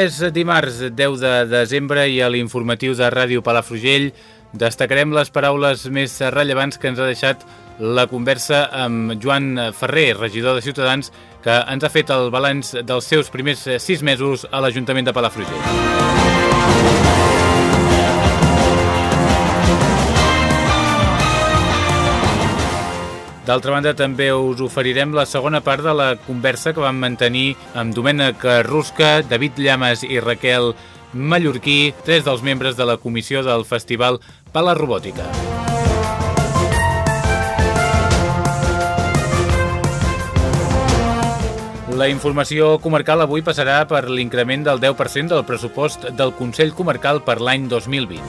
És dimarts 10 de desembre i a l'informatiu de Ràdio Palafrugell destacarem les paraules més rellevants que ens ha deixat la conversa amb Joan Ferrer, regidor de Ciutadans, que ens ha fet el balanç dels seus primers sis mesos a l'Ajuntament de Palafrugell. D'altra banda, també us oferirem la segona part de la conversa que vam mantenir amb Domènec Rusca, David Llames i Raquel Mallorquí, tres dels membres de la comissió del Festival Pala Robòtica. La informació comarcal avui passarà per l'increment del 10% del pressupost del Consell Comarcal per l'any 2020.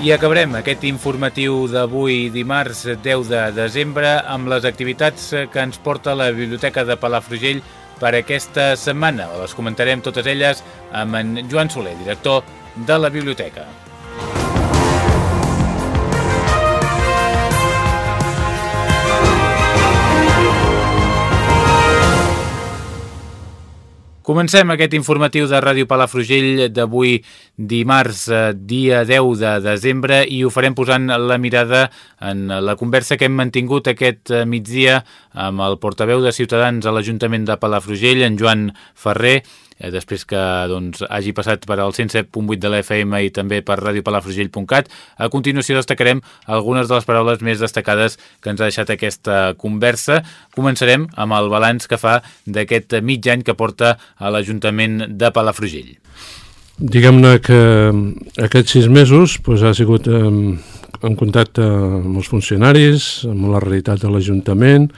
I acabarem aquest informatiu d'avui dimarts 10 de desembre amb les activitats que ens porta la Biblioteca de Palafrugell per aquesta setmana. Les comentarem totes elles amb en Joan Soler, director de la biblioteca. Comencem aquest informatiu de Ràdio Palafrugell d'avui dimarts, eh, dia 10 de desembre, i ho farem posant la mirada en la conversa que hem mantingut aquest eh, migdia amb el portaveu de Ciutadans a l'Ajuntament de Palafrugell, en Joan Ferrer, eh, després que doncs, hagi passat per al 107.8 de la FM i també per radiopalafrugell.cat. A continuació destacarem algunes de les paraules més destacades que ens ha deixat aquesta conversa. Començarem amb el balanç que fa d'aquest mig any que porta a l'Ajuntament de Palafrugell. Diguem-ne que aquests sis mesos doncs, ha sigut eh, en contacte amb els funcionaris, amb la realitat de l'Ajuntament,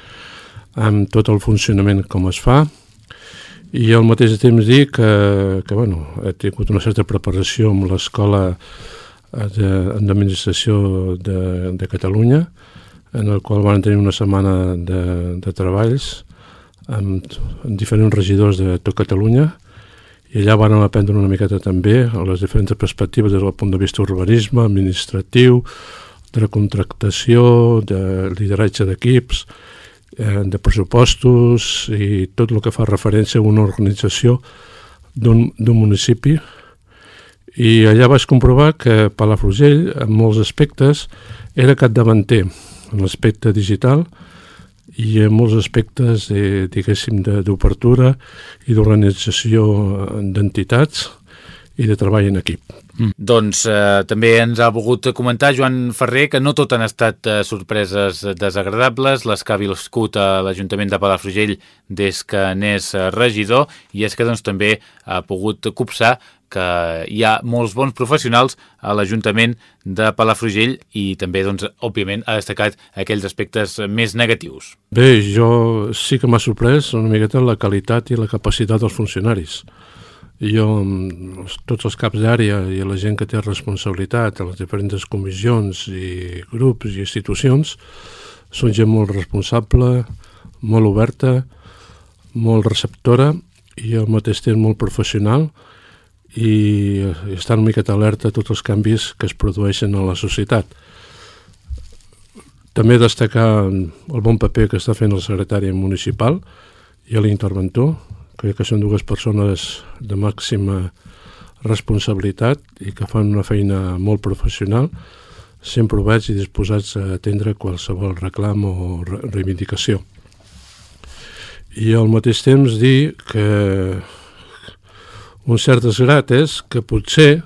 amb tot el funcionament com es fa, i al mateix temps dir que, que bueno, he tingut una certa preparació amb l'escola d'administració de, de Catalunya, en el qual van tenir una setmana de, de treballs amb, amb diferents regidors de tot Catalunya i allà van aprendre una miqueta també les diferents perspectives des del punt de vista urbanisme, administratiu, de contractació, de lideratge d'equips, eh, de pressupostos i tot el que fa referència a una organització d'un municipi i allà vaig comprovar que Palafrugell en molts aspectes era capdavanter en l'aspecte digital i en molts aspectes eh, diguéssim d'obertura i d'organització d'entitats i de treball en equip. Mm. Doncs eh, també ens ha volgut comentar Joan Ferrer que no tot han estat eh, sorpreses desagradables, les que ha viscut a l'Ajuntament de Palafrugell des que n'és eh, regidor i és que doncs, també ha pogut copsar que hi ha molts bons professionals a l'Ajuntament de Palafrugell i també, doncs, òbviament, ha destacat aquells aspectes més negatius. Bé, jo sí que m'ha sorprès una miqueta la qualitat i la capacitat dels funcionaris jo, tots els caps d'àrea i la gent que té responsabilitat a les diferents comissions i grups i institucions, són gent molt responsable, molt oberta, molt receptora i al mateix temps molt professional i estan una miqueta alerta a tots els canvis que es produeixen a la societat. També destacar el bon paper que està fent el secretari municipal i l'interventor, crec que són dues persones de màxima responsabilitat i que fan una feina molt professional, sempre oberts i disposats a atendre qualsevol reclam o reivindicació. I al mateix temps dir que un cert desgrat és que potser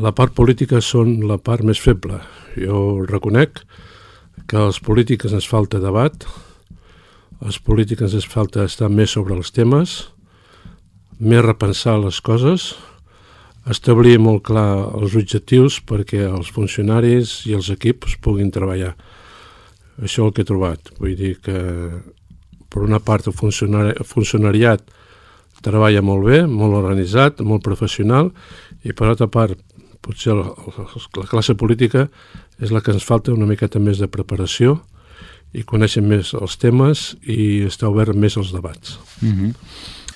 la part política són la part més feble. Jo reconec que als polítics ens falta debat, als polítics ens falta estar més sobre els temes, més repensar les coses, establir molt clar els objectius perquè els funcionaris i els equips puguin treballar. Això és el que he trobat. Vull dir que, per una part, el funcionariat treballa molt bé, molt organitzat, molt professional, i per altra part, potser la, la classe política és la que ens falta una miqueta més de preparació i coneixen més els temes i està obert més als debats. Mm -hmm.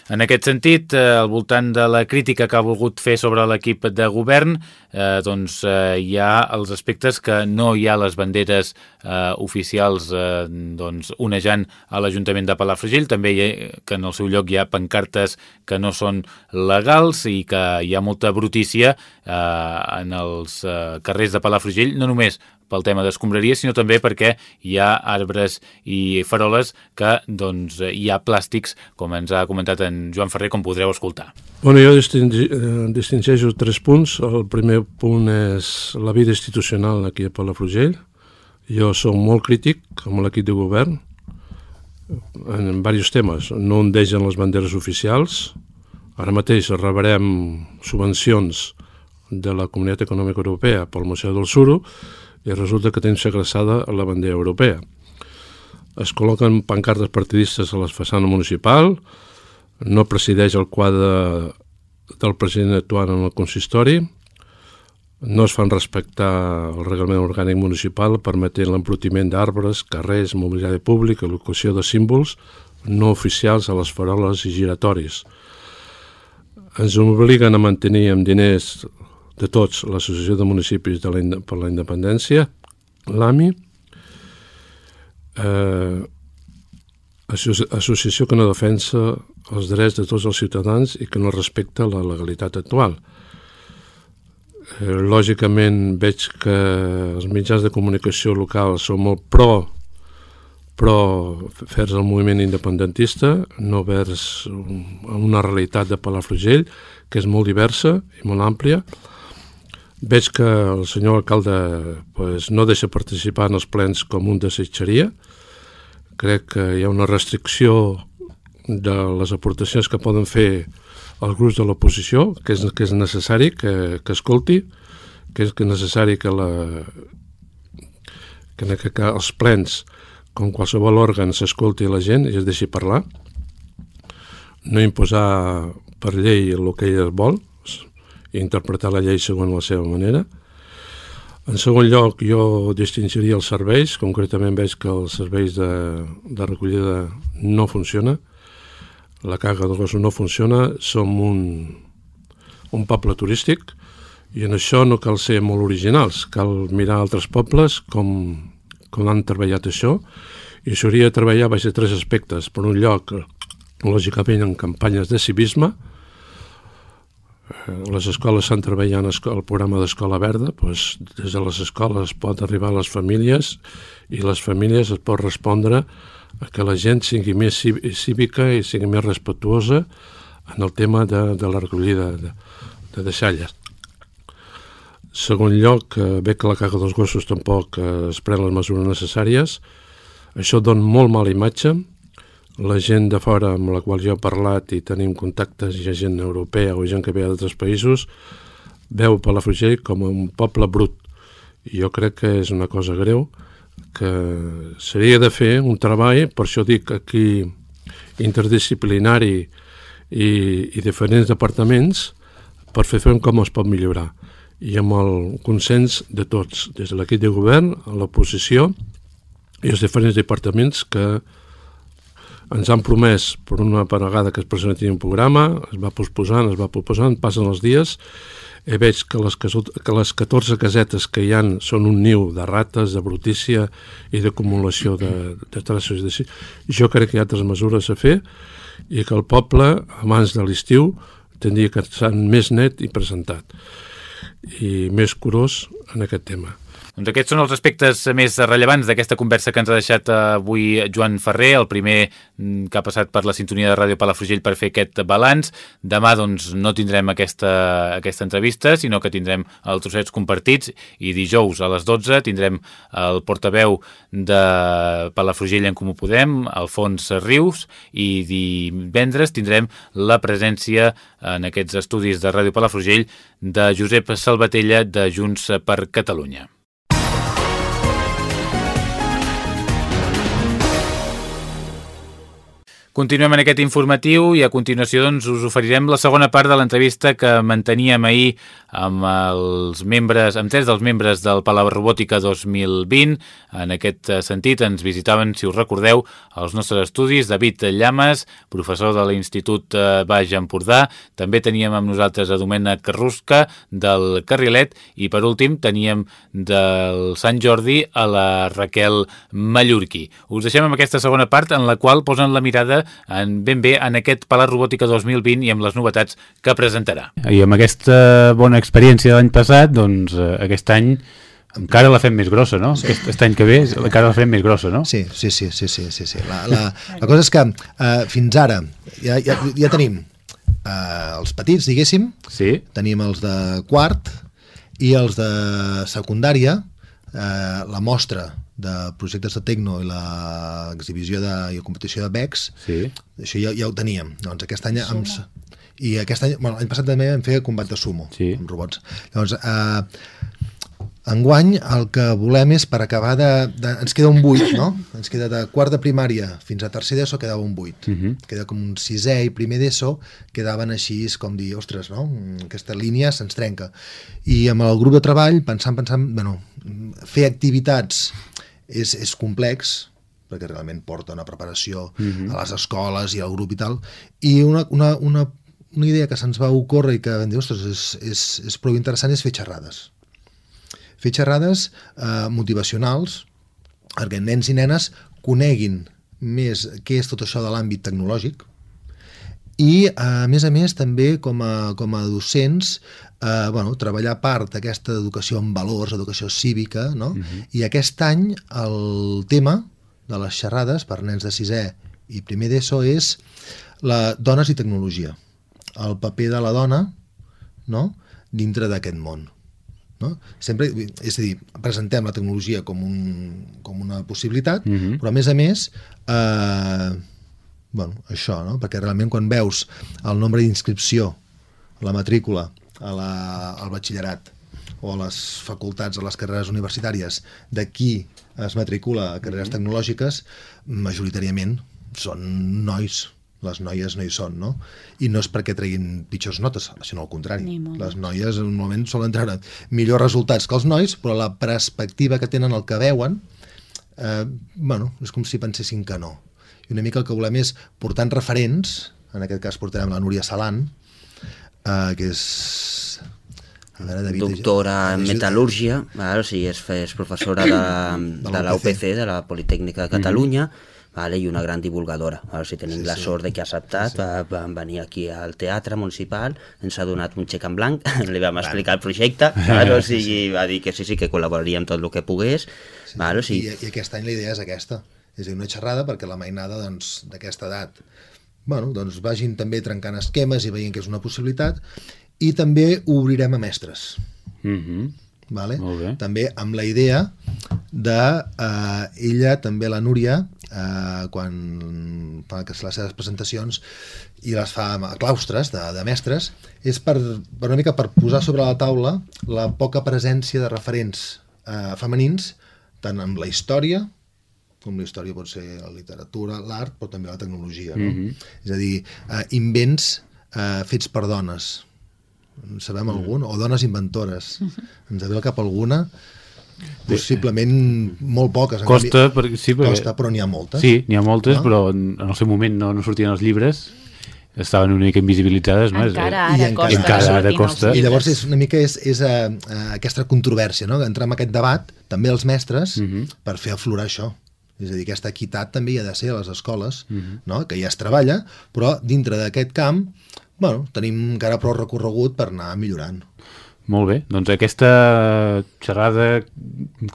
En aquest sentit, eh, al voltant de la crítica que ha volgut fer sobre l'equip de govern, eh, doncs eh, hi ha els aspectes que no hi ha les banderes eh, oficials eh, doncs, onejant a l'Ajuntament de Palafrugell, també hi ha, que en el seu lloc hi ha pancartes que no són legals i que hi ha molta brutícia eh, en els eh, carrers de Palafrugell, no només pel tema d'escombraria, sinó també perquè hi ha arbres i faroles que doncs, hi ha plàstics, com ens ha comentat en Joan Ferrer, com podreu escoltar. Bueno, jo distingeixo, eh, distingeixo tres punts. El primer punt és la vida institucional aquí a Palafrugell. Jo som molt crític amb l'equip de govern en diversos temes. No ondegen les banderes oficials. Ara mateix rebrem subvencions de la Comunitat Econòmica Europea pel Museu del Suro i resulta que tens segressada la bandera europea. Es col·loquen pancartes partidistes a la façana municipal, no presideix el quadre del president actuant en el consistori, no es fan respectar el reglament orgànic municipal permetent l'embrutiment d'arbres, carrers, mobiliari públic, l'ocupació de símbols no oficials a les faroles i giratoris. Ens obliguen a mantenir amb diners de tots, l'Associació de Municipis de la, per la Independència, l'AMI, eh, associació que no defensa els drets de tots els ciutadans i que no respecta la legalitat actual. Eh, lògicament veig que els mitjans de comunicació locals són molt pro però vers el moviment independentista, no vers una realitat de Palafrugell, que és molt diversa i molt àmplia, Veig que el senyor alcalde pues, no deixa participar en els plens com un desitjaria. Crec que hi ha una restricció de les aportacions que poden fer els grups de l'oposició, que, és, que és necessari que, que escolti, que és que necessari que, la, que, que, que els plens, com qualsevol òrgan, s'escolti la gent i es deixi parlar, no imposar per llei el que ell vol, i interpretar la llei segons la seva manera. En segon lloc, jo distingiria els serveis, concretament veig que els serveis de, de recollida no funciona, la caga de gossos no funciona, som un, un poble turístic i en això no cal ser molt originals, cal mirar altres pobles com, com han treballat això. I s'hauria de treballar baix de tres aspectes. Per un lloc, lògicament, en campanyes de civisme, les escoles estan treballant el programa d'Escola Verda, doncs des de les escoles es pot arribar a les famílies i les famílies es pot respondre a que la gent sigui més cívica i sigui més respectuosa en el tema de, de la recollida de, de deixalles. Segon lloc, eh, ve que la caga dels gossos tampoc eh, es pren les mesures necessàries. Això dona molt mala imatge, la gent de fora amb la qual jo he parlat i tenim contactes, i gent europea o gent que ve d'altres països, veu Palafrugell com un poble brut. I jo crec que és una cosa greu, que seria de fer un treball, per això dic aquí interdisciplinari i, i diferents departaments, per fer front com es pot millorar. I amb el consens de tots, des de l'equip de govern, l'oposició i els diferents departaments que ens han promès per una vegada que es presenti un programa, es va posposant, es va posposant, passen els dies, i veig que les, que les 14 casetes que hi han són un niu de rates, de brutícia i d'acumulació de, de traços. De... Jo crec que hi ha altres mesures a fer i que el poble, abans de l'estiu, tindria que estar més net i presentat i més curós en aquest tema. Doncs aquests són els aspectes més rellevants d'aquesta conversa que ens ha deixat avui Joan Ferrer, el primer mm, que ha passat per la sintonia de Ràdio Palafrugell per fer aquest balanç. Demà doncs, no tindrem aquesta, aquesta entrevista, sinó que tindrem els trossets compartits i dijous a les 12 tindrem el portaveu de Palafrugell en Comú Podem, Alfons Rius, i divendres tindrem la presència en aquests estudis de Ràdio Palafrugell de Josep Salvatella de Junts per Catalunya. Continuem en aquest informatiu i a continuació doncs, us oferirem la segona part de l'entrevista que manteníem ahir amb els membres, amb tres dels membres del Palau Robòtica 2020. En aquest sentit ens visitaven, si us recordeu, els nostres estudis David Llames, professor de l'Institut eh, Baix Empordà. També teníem amb nosaltres a Domènec Carrusca del Carrilet i per últim teníem del Sant Jordi a la Raquel Mallorquí. Us deixem amb aquesta segona part en la qual posen la mirada en, ben bé en aquest Palat Robòtica 2020 i amb les novetats que presentarà. I amb aquesta bona experiència de l'any passat, doncs eh, aquest any encara la fem més grossa, no? Sí. Aquest, aquest any que ve encara la fem més grossa, no? Sí, sí, sí, sí, sí, sí, sí. La, la, la cosa és que uh, fins ara ja, ja, ja tenim uh, els petits, diguéssim, sí. tenim els de quart i els de secundària, uh, la mostra de projectes de Tecno i l'exhibició de, i la competició de BEX, sí. això ja, ja ho teníem. Doncs aquest any... Amb, I aquest any, bueno, l'any passat també vam fer combat de sumo sí. amb robots. Llavors, eh, enguany el que volem és per acabar de, de... Ens queda un buit, no? Ens queda de quart de primària fins a tercer d'ESO quedava un buit. Uh -huh. Queda com un sisè i primer d'ESO quedaven així com dir, ostres, no? Aquesta línia se'ns trenca. I amb el grup de treball, pensant, pensant, bueno, fer activitats és, és complex, perquè realment porta una preparació uh -huh. a les escoles i al grup i tal, i una, una, una, una idea que se'ns va ocórrer i que vam dir, ostres, és, és, és prou interessant és fer xerrades fer xerrades eh, motivacionals perquè nens i nenes coneguin més què és tot això de l'àmbit tecnològic i, a més a més, també com a, com a docents, eh, bueno, treballar part d'aquesta educació en valors, educació cívica, no? Uh -huh. I aquest any el tema de les xerrades per nens de sisè i primer d'ESO és la dones i tecnologia. El paper de la dona no? dintre d'aquest món. No? Sempre, és a dir, presentem la tecnologia com, un, com una possibilitat, uh -huh. però a més a més, eh, bueno, això, no? perquè realment quan veus el nombre d'inscripció, la matrícula, a la, al batxillerat, o a les facultats, a les carreres universitàries, de qui es matricula a carreres tecnològiques, majoritàriament són nois, les noies no hi són, no? I no és perquè treguin pitjors notes, sinó al contrari. Les noies en un moment solen treure millors resultats que els nois, però la perspectiva que tenen el que veuen, eh, bueno, és com si pensessin que no. I una mica el que volem és portar referents, en aquest cas portarem la Núria Salant, eh, que és a veure, David, doctora en metal·lúrgia, o sigui, és, és professora de, de, de la UPC, de la Politècnica de Catalunya, mm -hmm vale? i una gran divulgadora. Ara, si tenim sí, la sort de que ha acceptat, sí. va, van venir aquí al teatre municipal, ens ha donat un xec en blanc, li vam explicar el projecte, vale? o sigui, va dir que sí, sí, que col·laboraria amb tot el que pogués. Sí, vale? o sigui... I, I aquest any la idea és aquesta, és a dir, una xerrada perquè la mainada doncs, d'aquesta doncs, edat bueno, doncs vagin també trencant esquemes i veient que és una possibilitat i també ho obrirem a mestres. Mm vale? també amb la idea de eh, ella, també la Núria, eh, quan fa les seves presentacions i les fa a claustres de, de mestres, és per, per una mica per posar sobre la taula la poca presència de referents eh, femenins, tant amb la història, com la història pot ser la literatura, l'art, però també la tecnologia. No? Mm -hmm. És a dir, eh, invents eh, fets per dones, en sabem mm. algun? O dones inventores. Ens ve cap alguna? Possiblement molt poques. Costa, per, sí, perquè... Costa però n'hi ha moltes. Sí, n'hi ha moltes, no? però en el seu moment no, no sortien els llibres estaven una mica invisibilitzades no? encara ara, I encara, costa, encara ara costa i llavors és una mica és, és uh, uh, aquesta controvèrsia, no? entrar en aquest debat també els mestres uh mhm. -huh. per fer aflorar això és a dir, aquesta equitat també hi ha de ser a les escoles uh mhm. -huh. no? que ja es treballa però dintre d'aquest camp bueno, tenim encara prou recorregut per anar millorant. Molt bé, doncs aquesta xerrada,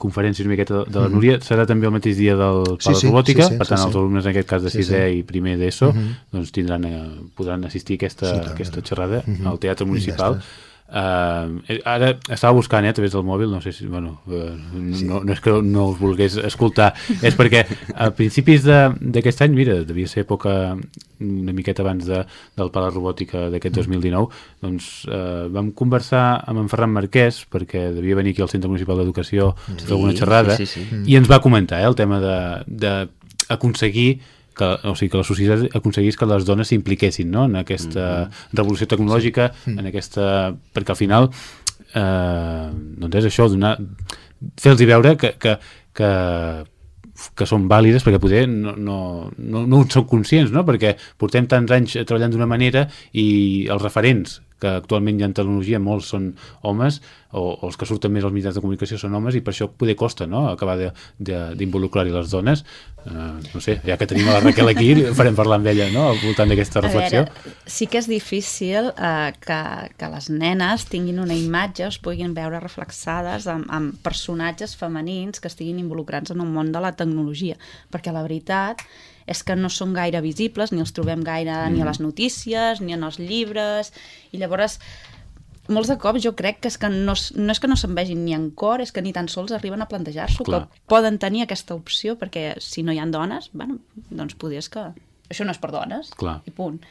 conferència una miqueta de la mm-hmm. Núria, serà també el mateix dia del Pala sí, sí, Robòtica, sí, sí, per tant sí, els alumnes en aquest cas de 6è sí, sí. i primer d'ESO mm -hmm. doncs tindran, eh, podran assistir a aquesta, sí, aquesta xerrada mm -hmm. al Teatre Municipal. Ja Uh, ara estava buscant eh, a través del mòbil, no sé si, bueno, uh, sí. no, no és que no us volgués escoltar, és perquè a principis d'aquest any, mira, devia ser època una miqueta abans de, del Pala Robòtica d'aquest 2019, mm. doncs uh, vam conversar amb en Ferran Marquès, perquè devia venir aquí al Centre Municipal d'Educació sí, alguna xerrada, sí, sí, sí. i ens va comentar eh, el tema d'aconseguir que, o sigui, que la societat aconseguís que les dones s'impliquessin no? en aquesta mm -hmm. revolució tecnològica, sí. en aquesta... perquè al final eh, doncs és això, donar fer-los veure que, que, que que són vàlides perquè poder no, no, no, no en són conscients, no? perquè portem tants anys treballant d'una manera i els referents que actualment hi ha en tecnologia, molts són homes, o, o els que surten més als mitjans de comunicació són homes, i per això poder costa no? acabar d'involucrar-hi les dones. Uh, no sé, ja que tenim a la Raquel aquí, farem parlar amb ella no? al voltant d'aquesta reflexió. Veure, sí que és difícil uh, que, que les nenes tinguin una imatge, es puguin veure reflexades amb, amb personatges femenins que estiguin involucrats en un món de la tecnologia, perquè la veritat és que no són gaire visibles, ni els trobem gaire mm. ni a mm. les notícies, ni en els llibres, i llavors molts de cops jo crec que és que no, no és que no se'n vegin ni en cor, és que ni tan sols arriben a plantejar-s'ho, que poden tenir aquesta opció, perquè si no hi han dones, bueno, doncs podries que... Això no és per dones, Clar. i punt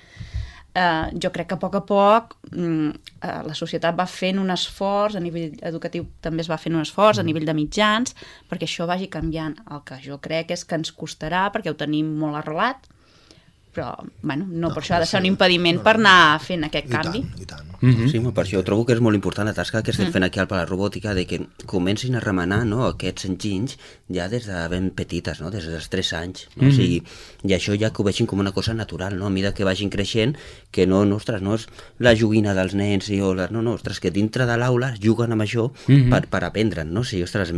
eh, jo crec que a poc a poc mm, eh, la societat va fent un esforç, a nivell educatiu també es va fent un esforç, a mm. nivell de mitjans, perquè això vagi canviant. El que jo crec és que ens costarà, perquè ho tenim molt arrelat, però bueno, no, no per això ha de ser un impediment no, per anar fent aquest I canvi. Tant, i tant. Mm -hmm. Sí, per això trobo que és molt important la tasca que estem mm. fent aquí al Pala Robòtica de que comencin a remenar no, aquests enginys ja des de ben petites, no? des dels 3 anys. No? Mm. O sigui, I això ja que ho vegin com una cosa natural, no? a mesura que vagin creixent, que no, no, ostres, no és la joguina dels nens, i, o la, no, no, ostres, que dintre de l'aula juguen amb això mm -hmm. per, per aprendre'n, no? O sigui, ostres,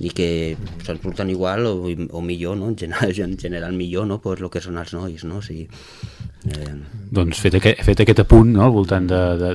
i que se'ns porten igual o, o millor, no? en, general, en general millor, no? pues el que són els nois, no? O sigui, Eh... Doncs fet aquest, fet aquest apunt no, al voltant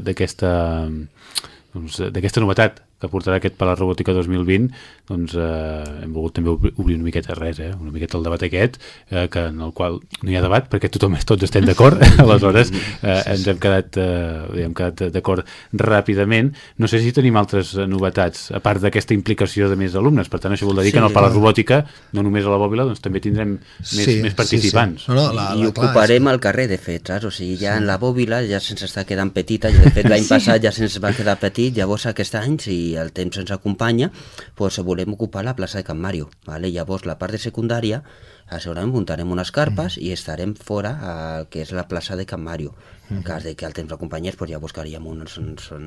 d'aquesta doncs, novetat que portarà aquest Palau Robòtica 2020, doncs eh, hem volgut també obrir una miqueta res, eh, una miqueta el debat aquest, eh, que en el qual no hi ha debat perquè tothom, tots estem d'acord, aleshores eh, ens hem quedat, eh, hem quedat d'acord ràpidament. No sé si tenim altres novetats, a part d'aquesta implicació de més alumnes, per tant això vol dir sí, que en el Palau Robòtica, no només a la Bòbila, doncs també tindrem més, sí, més participants. Sí, sí. No, no, la, la, I ocuparem és... el carrer, de fet, saps? O sigui, ja sí. en la Bòbila ja se'ns està quedant petita, de fet l'any sí. passat ja se'ns va quedar petit, llavors aquest any, si el temps ens acompanya, pues, volem ocupar la plaça de Can Mario. Vale? Llavors, la part de secundària, segurament muntarem unes carpes mm. i estarem fora, a, que és la plaça de Can Mario. En cas de que el temps l'acompanyés, pues ja buscaríem un, un, un,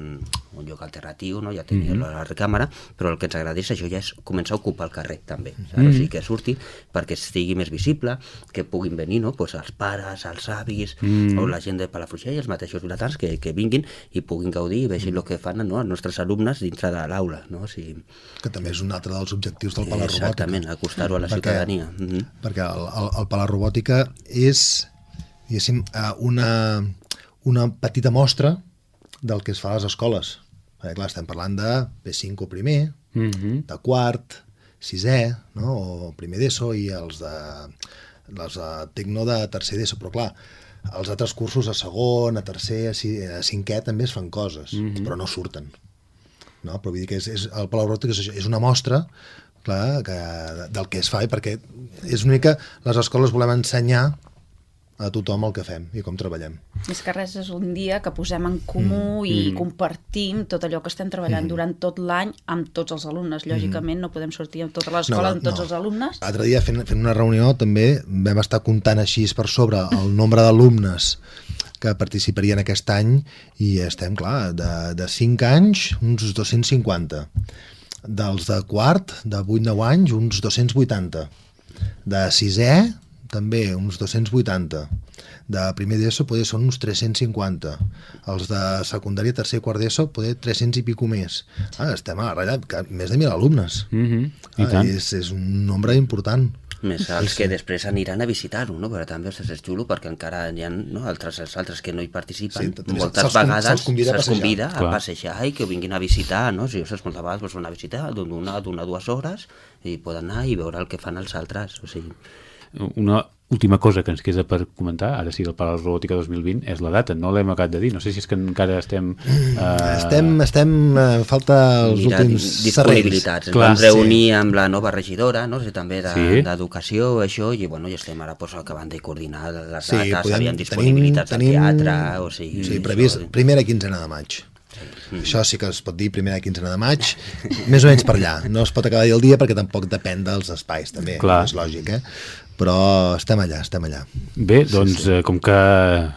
un lloc alternatiu, no? ja teníem mm -hmm. la recàmera, però el que ens agrada és això ja és començar a ocupar el carrer també, saps? Mm -hmm. o sigui, que surti perquè estigui més visible, que puguin venir no? pues els pares, els avis, mm -hmm. o la gent de Palafrugell, els mateixos vilatans, que, que vinguin i puguin gaudir i vegin mm -hmm. el que fan no? els nostres alumnes dintre de l'aula. No? O sigui... Que també és un altre dels objectius del Palar Robòtica. Exactament, acostar-ho a la perquè, ciutadania. Mm -hmm. Perquè el, el, el Palar Robòtica és, diguéssim, eh, una una petita mostra del que es fa a les escoles. Perquè, clar, estem parlant de P5 o primer, mm -hmm. de quart, sisè, no? o primer d'ESO, i els de, els de Tecno de tercer d'ESO, però clar, els altres cursos a segon, a tercer, a, a cinquè també es fan coses, mm -hmm. però no surten. No? Però vull dir que és, és, el Palau Rota és, és una mostra clar, que, del que es fa, perquè és una mica les escoles volem ensenyar a tothom el que fem i com treballem. Més que res és un dia que posem en comú mm. i mm. compartim tot allò que estem treballant mm. durant tot l'any amb tots els alumnes. Lògicament mm. no podem sortir amb tota l'escola no, amb tots no. els alumnes. L'altre dia fent, fent una reunió també vam estar comptant així per sobre el nombre d'alumnes que participarien aquest any i estem, clar, de, de 5 anys, uns 250. Dels de quart, de 8-9 anys, uns 280. De sisè, també uns 280. De primer d'ESO poder són uns 350. Els de secundària, tercer i quart d'ESO poder 300 i pico més. Ah, estem a la ratlla, que més de 1.000 alumnes. Mm -hmm. I ah, tant. És, és un nombre important. més els que després aniran a visitar-ho, no? però també ostres, és xulo perquè encara hi ha no? altres, els altres que no hi participen, sí, moltes se vegades se'ls convida, a, passejar i que vinguin a visitar, no? si ostres, moltes vegades vols anar a visitar d'una a dues hores i poden anar i veure el que fan els altres, o sigui... Una última cosa que ens queda per comentar, ara sí del Palau Robòtica 2020, és la data, no l'hem acabat de dir, no sé si és que encara estem... Eh... Estem, estem, eh, falta els Mira, últims disponibilitats. Ens Clar, vam reunir sí. amb la nova regidora, no sé, també d'educació, de, sí. això, i bueno, ja estem ara pues, acabant de coordinar les sí, dates, podem, aviam disponibilitats tenim, al teatre, o sigui... Sí, previst això... primera quinzena de maig. Mm. Això sí que es pot dir primera quinzena de maig, més o menys per allà. No es pot acabar el dia perquè tampoc depèn dels espais, també, Clar. és lògic, eh? Però estem allà, estem allà. Bé, doncs sí, sí. Eh, com que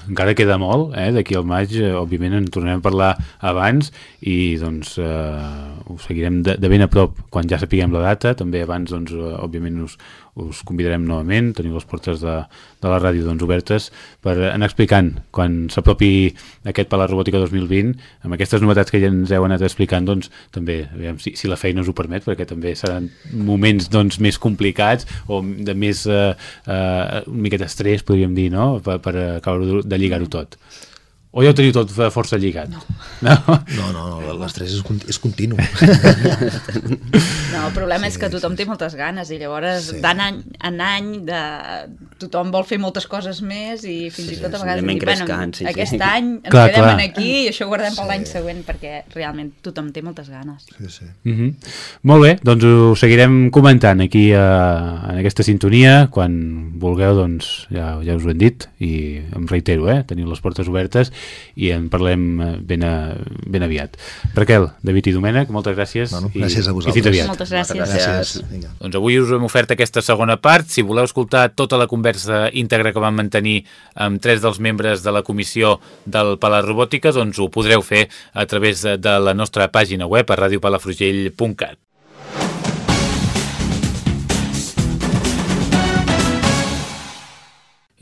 encara queda molt, eh, d'aquí al maig, eh, òbviament en tornarem a parlar abans i doncs eh, ho seguirem de, de ben a prop quan ja sapiguem la data, també abans doncs, eh, òbviament us, us convidarem novament, teniu les portes de, de la ràdio doncs, obertes per anar explicant quan s'apropi aquest Palau Robòtica 2020 amb aquestes novetats que ja ens heu anat explicant doncs també, aviam, si, si la feina us ho permet perquè també seran moments doncs, més complicats o de més eh, eh, una miqueta estrès podríem dir, no? per, per acabar de lligar-ho tot o ja ho teniu tot força lligat? No, no, no, no l'estrès és, és continu. No, el problema sí, és que tothom té moltes ganes i llavors sí. d'any en any de... tothom vol fer moltes coses més i fins sí, i tot a vegades dir, bueno, sí, aquest sí. any ens clar, quedem clar. aquí i això ho guardem sí. per l'any següent perquè realment tothom té moltes ganes. Sí, sí. Mm -hmm. Molt bé, doncs ho seguirem comentant aquí a, en aquesta sintonia quan vulgueu doncs ja, ja us ho hem dit i em reitero, eh, teniu les portes obertes i en parlem eh, ben, a, ben aviat. Raquel, David i Domènec, moltes gràcies. Bueno, gràcies i, a vosaltres. I fins aviat. Moltes gràcies. Moltes gràcies. gràcies. Doncs avui us hem ofert aquesta segona part. Si voleu escoltar tota la conversa íntegra que vam mantenir amb tres dels membres de la comissió del Palau Robòtica, doncs ho podreu fer a través de la nostra pàgina web a radiopalafrugell.cat.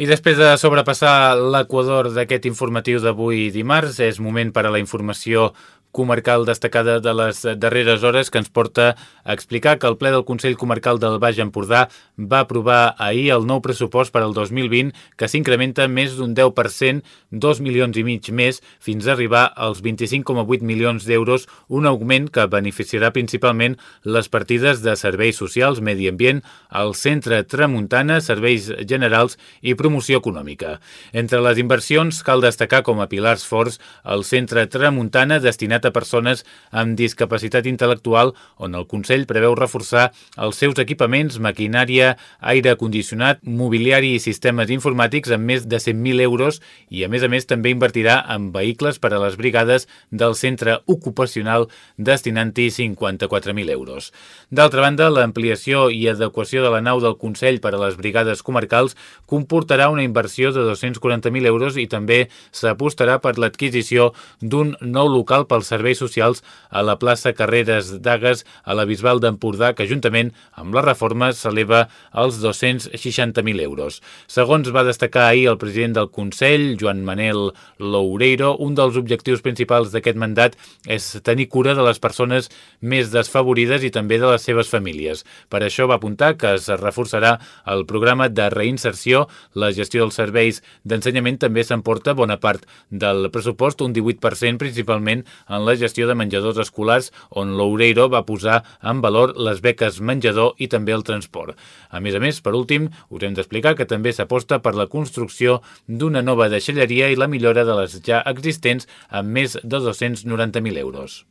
I després de sobrepassar l'equador d'aquest informatiu d'avui dimarts, és moment per a la informació comarcal destacada de les darreres hores que ens porta a explicar que el ple del Consell Comarcal del Baix Empordà va aprovar ahir el nou pressupost per al 2020 que s'incrementa més d'un 10%, 2 milions i mig més, fins a arribar als 25,8 milions d'euros, un augment que beneficiarà principalment les partides de serveis socials, medi ambient, el centre Tramuntana, serveis generals i promoció econòmica. Entre les inversions cal destacar com a pilars forts el centre Tramuntana destinat destinat a persones amb discapacitat intel·lectual, on el Consell preveu reforçar els seus equipaments, maquinària, aire condicionat, mobiliari i sistemes informàtics amb més de 100.000 euros i, a més a més, també invertirà en vehicles per a les brigades del centre ocupacional destinant-hi 54.000 euros. D'altra banda, l'ampliació i adequació de la nau del Consell per a les brigades comarcals comportarà una inversió de 240.000 euros i també s'apostarà per l'adquisició d'un nou local pels serveis socials a la plaça Carreres d'Agues a la Bisbal d'Empordà, que juntament amb la reforma s'eleva als 260.000 euros. Segons va destacar ahir el president del Consell, Joan Manel Loureiro, un dels objectius principals d'aquest mandat és tenir cura de les persones més desfavorides i també de les seves famílies. Per això va apuntar que es reforçarà el programa de reinserció, la gestió dels serveis d'ensenyament també s'emporta bona part del pressupost, un 18% principalment en en la gestió de menjadors escolars, on l'Oureiro va posar en valor les beques menjador i també el transport. A més a més, per últim, us hem d'explicar que també s'aposta per la construcció d'una nova deixalleria i la millora de les ja existents amb més de 290.000 euros.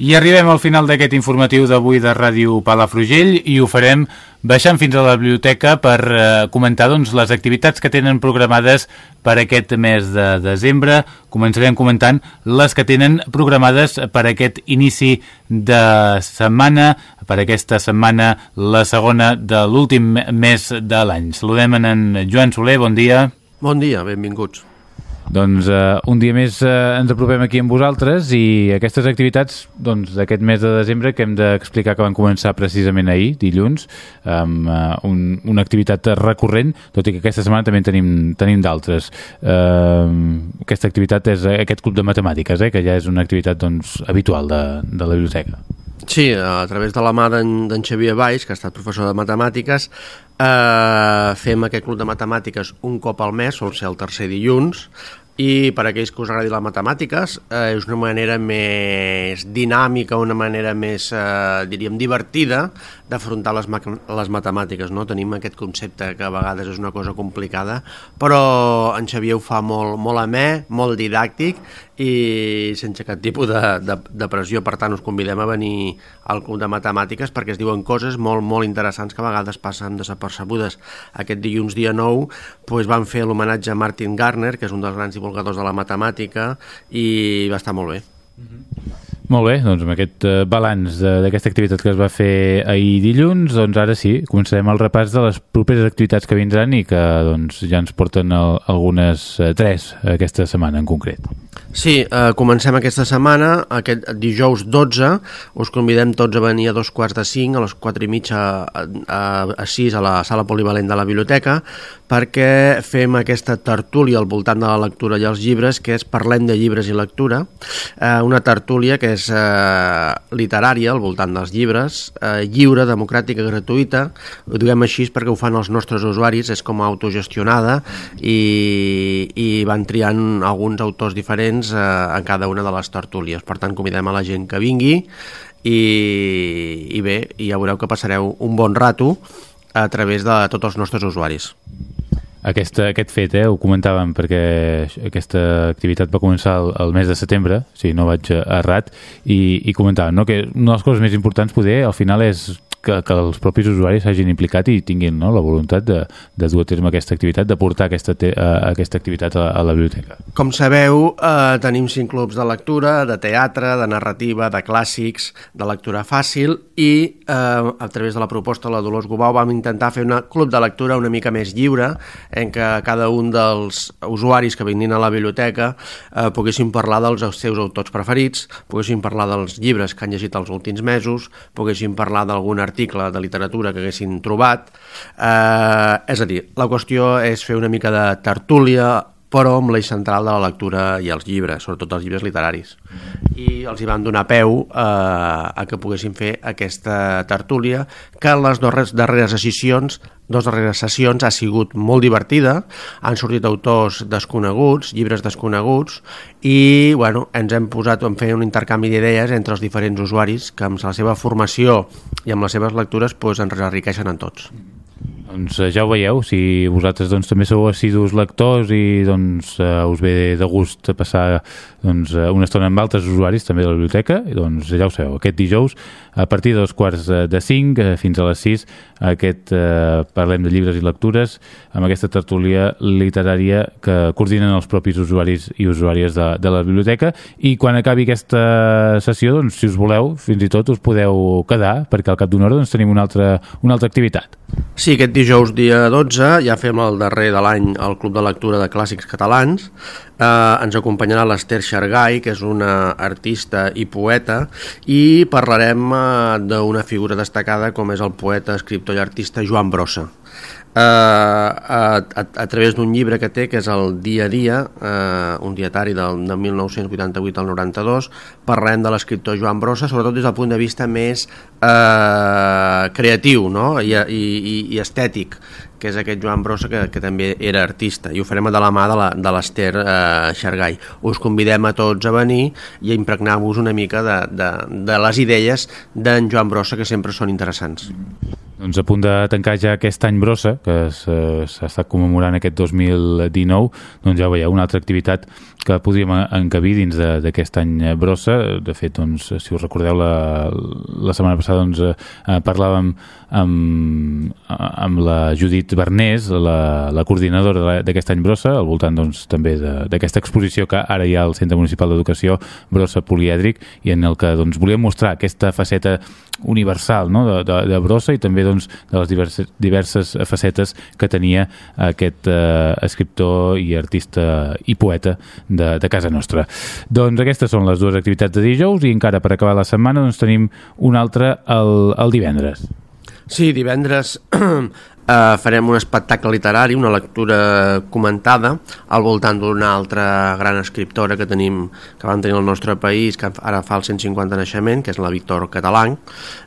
I arribem al final d'aquest informatiu d'avui de Ràdio Palafrugell i ho farem baixant fins a la biblioteca per eh, comentar doncs, les activitats que tenen programades per aquest mes de desembre. Començarem comentant les que tenen programades per aquest inici de setmana, per aquesta setmana, la segona de l'últim mes de l'any. Saludem en Joan Soler, bon dia. Bon dia, benvinguts. Doncs uh, un dia més uh, ens apropem aquí amb vosaltres i aquestes activitats doncs, d'aquest mes de desembre que hem d'explicar que van començar precisament ahir, dilluns, amb uh, un, una activitat recurrent, tot i que aquesta setmana també en tenim, tenim d'altres. Uh, aquesta activitat és aquest club de matemàtiques, eh, que ja és una activitat doncs, habitual de, de la biblioteca. Sí, a través de la mà d'en Xavier Baix, que ha estat professor de matemàtiques, eh, fem aquest club de matemàtiques un cop al mes, sol ser el tercer dilluns, i per a aquells que us agradi les matemàtiques eh, és una manera més dinàmica, una manera més, eh, diríem, divertida d'afrontar les, les matemàtiques. No? Tenim aquest concepte que a vegades és una cosa complicada, però en Xavier ho fa molt, molt amè, molt didàctic i sense cap tipus de, de, de pressió. Per tant, us convidem a venir al Club de Matemàtiques perquè es diuen coses molt, molt interessants que a vegades passen desapercebudes. Aquest dilluns, dia 9, doncs van fer l'homenatge a Martin Garner, que és un dels grans divulgadors de la matemàtica, i va estar molt bé. Mm -hmm. Molt bé, doncs amb aquest uh, balanç d'aquesta activitat que es va fer ahir dilluns, doncs ara sí, començarem el repàs de les properes activitats que vindran i que doncs, ja ens porten el, algunes uh, tres aquesta setmana en concret. Sí, eh, comencem aquesta setmana, aquest dijous 12, us convidem tots a venir a dos quarts de cinc, a les quatre i mitja a, a, a sis a la sala polivalent de la biblioteca, perquè fem aquesta tertúlia al voltant de la lectura i els llibres, que és Parlem de llibres i lectura, eh, una tertúlia que és eh, literària al voltant dels llibres, eh, lliure, democràtica, gratuïta, ho diguem així perquè ho fan els nostres usuaris, és com a autogestionada i, i van triant alguns autors diferents eh, en cada una de les tertúlies. Per tant, convidem a la gent que vingui i, i bé, ja veureu que passareu un bon rato a través de tots els nostres usuaris. Aquesta, aquest fet, eh, ho comentàvem perquè aquesta activitat va començar el, el mes de setembre, si no vaig errat, i, i comentàvem no, que una de les coses més importants poder al final és que, que els propis usuaris s'hagin implicat i tinguin no, la voluntat de, de dur a terme aquesta activitat, de portar aquesta, te, uh, aquesta activitat a, a la biblioteca. Com sabeu, eh, tenim cinc clubs de lectura, de teatre, de narrativa, de clàssics, de lectura fàcil i eh, a través de la proposta de la Dolors Gubau vam intentar fer un club de lectura una mica més lliure en què cada un dels usuaris que vinguin a la biblioteca eh, poguessin parlar dels seus autors preferits, poguessin parlar dels llibres que han llegit els últims mesos, poguessin parlar d'algun article de literatura que haguessin trobat. Eh, és a dir, la qüestió és fer una mica de tertúlia però amb l'eix central de la lectura i els llibres, sobretot els llibres literaris. I els hi van donar peu eh, a que poguessin fer aquesta tertúlia, que en les darreres, darreres sessions, dos darreres sessions ha sigut molt divertida, han sortit autors desconeguts, llibres desconeguts, i bueno, ens hem posat a fer un intercanvi d'idees entre els diferents usuaris que amb la seva formació i amb les seves lectures pues, ens enriqueixen en tots. Doncs eh, ja ho veieu, si vosaltres doncs, també sou assidus lectors i doncs, uh, us ve de gust passar doncs, eh, una estona amb altres usuaris també de la biblioteca, doncs ja ho sabeu, aquest dijous a partir de dos quarts de cinc fins a les sis aquest uh, parlem de llibres i lectures amb aquesta tertúlia literària que coordinen els propis usuaris i usuàries de, de la biblioteca i quan acabi aquesta sessió, doncs, si us voleu, fins i tot us podeu quedar perquè al cap d'una hora doncs, tenim una altra, una altra activitat. Sí, aquest dijous dia 12 ja fem el darrer de l'any al Club de Lectura de Clàssics Catalans. Eh, ens acompanyarà l'Ester Xargai, que és una artista i poeta, i parlarem eh, d'una figura destacada com és el poeta, escriptor i artista Joan Brossa eh, a, a, a través d'un llibre que té, que és el Dia a Dia, eh, un dietari del, de 1988 al 92, parlem de l'escriptor Joan Brossa, sobretot des del punt de vista més eh, creatiu no? I, i, i estètic, que és aquest Joan Brossa que, que també era artista i ho farem de la mà de l'Ester eh, Xargai. Us convidem a tots a venir i a impregnar-vos una mica de, de, de les idees d'en Joan Brossa que sempre són interessants. Doncs a punt de tancar ja aquest any brossa, que s'ha estat commemorant aquest 2019, doncs ja veieu, una altra activitat que podríem encabir dins d'aquest any brossa. De fet, doncs, si us recordeu, la, la setmana passada doncs, eh, parlàvem amb, amb la Judit Bernés, la, la coordinadora d'aquest any brossa, al voltant doncs, també d'aquesta exposició que ara hi ha al Centre Municipal d'Educació Brossa Polièdric i en el que doncs, volíem mostrar aquesta faceta universal no? de, de, de Brossa i també doncs, de les diverses, diverses facetes que tenia aquest eh, escriptor i artista i poeta de, de casa nostra. Doncs aquestes són les dues activitats de dijous i encara per acabar la setmana doncs, tenim una altra el, el divendres. Sí, divendres eh, farem un espectacle literari, una lectura comentada al voltant d'una altra gran escriptora que tenim que vam tenir al nostre país, que ara fa el 150 naixement, que és la Víctor Catalán,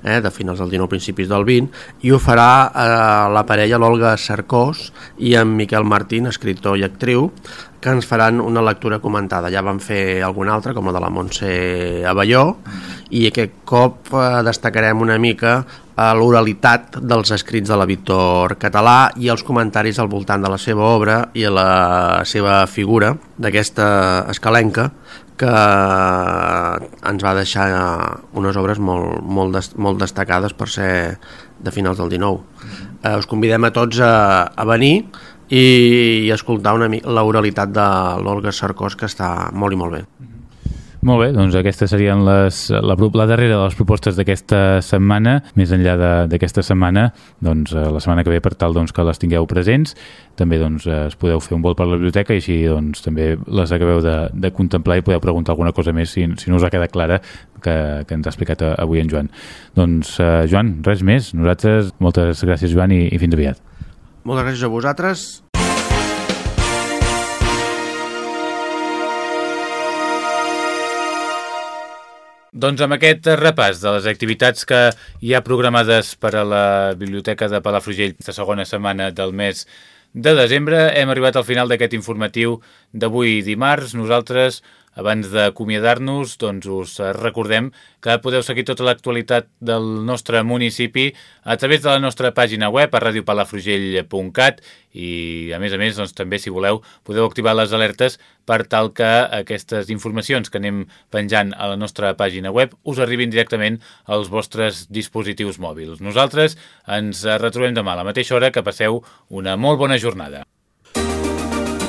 eh, de finals del 19, principis del 20, i ho farà eh, la parella l'Olga Sarcós i en Miquel Martín, escriptor i actriu, que ens faran una lectura comentada. Ja vam fer alguna altra, com la de la Montse Avelló, i aquest cop eh, destacarem una mica a l'oralitat dels escrits de la Víctor Català i els comentaris al voltant de la seva obra i la seva figura d'aquesta escalenca que ens va deixar unes obres molt, molt, des, molt destacades per ser de finals del 19. Eh, us convidem a tots a, a venir i, i escoltar una l'oralitat de l'Olga Sarkós que està molt i molt bé. Molt bé, doncs aquestes serien les, la, la darrera de les propostes d'aquesta setmana. Més enllà d'aquesta setmana, doncs eh, la setmana que ve per tal doncs, que les tingueu presents, també doncs, es podeu fer un vol per la biblioteca i així doncs, també les acabeu de, de contemplar i podeu preguntar alguna cosa més si, si no us ha quedat clara que, que ens ha explicat avui en Joan. Doncs, eh, Joan, res més. Nosaltres, moltes gràcies, Joan, i, i fins aviat. Moltes gràcies a vosaltres Doncs amb aquest repàs de les activitats que hi ha programades per a la Biblioteca de Palafrugell la segona setmana del mes de desembre, hem arribat al final d'aquest informatiu d'avui dimarts. Nosaltres abans d'acomiadar-nos, doncs us recordem que podeu seguir tota l'actualitat del nostre municipi a través de la nostra pàgina web a radiopalafrugell.cat i a més a més doncs, també si voleu podeu activar les alertes per tal que aquestes informacions que anem penjant a la nostra pàgina web us arribin directament als vostres dispositius mòbils. Nosaltres ens retrobem demà a la mateixa hora que passeu una molt bona jornada.